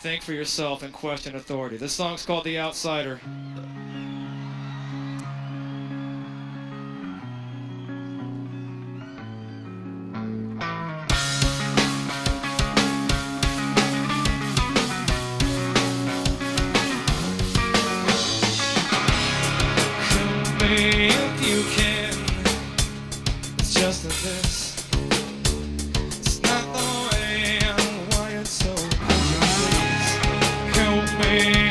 think for yourself and question authority. This song's called The Outsider. me.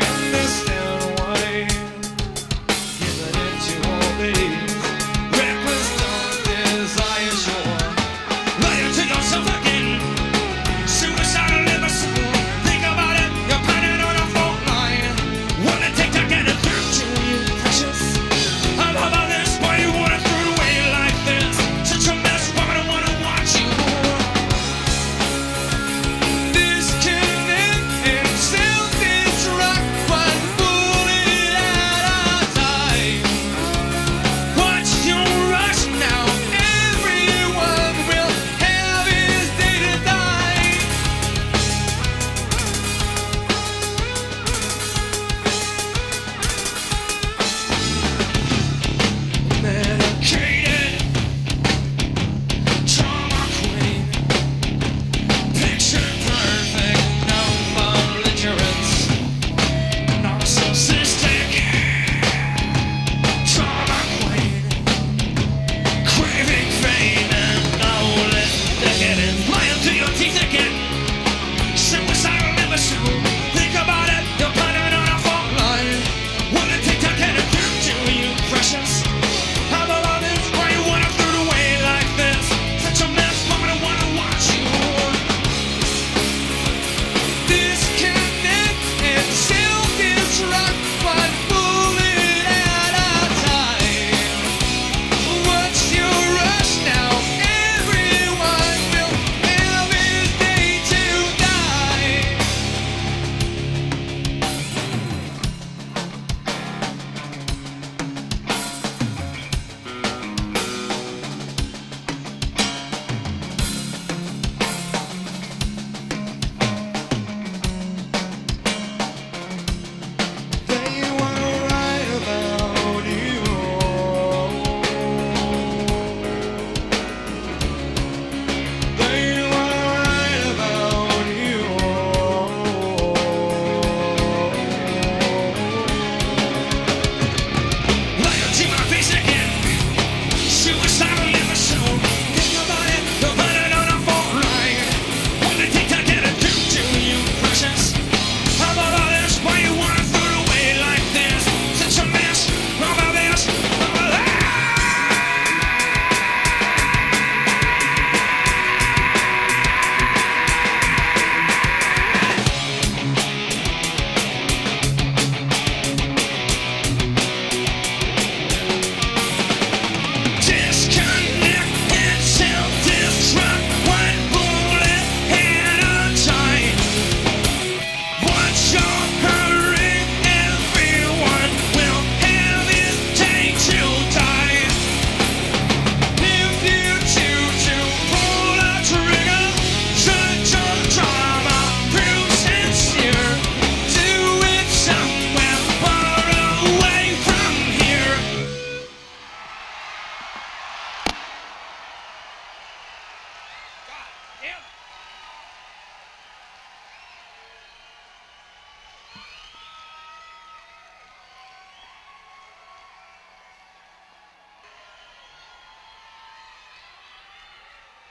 Empty.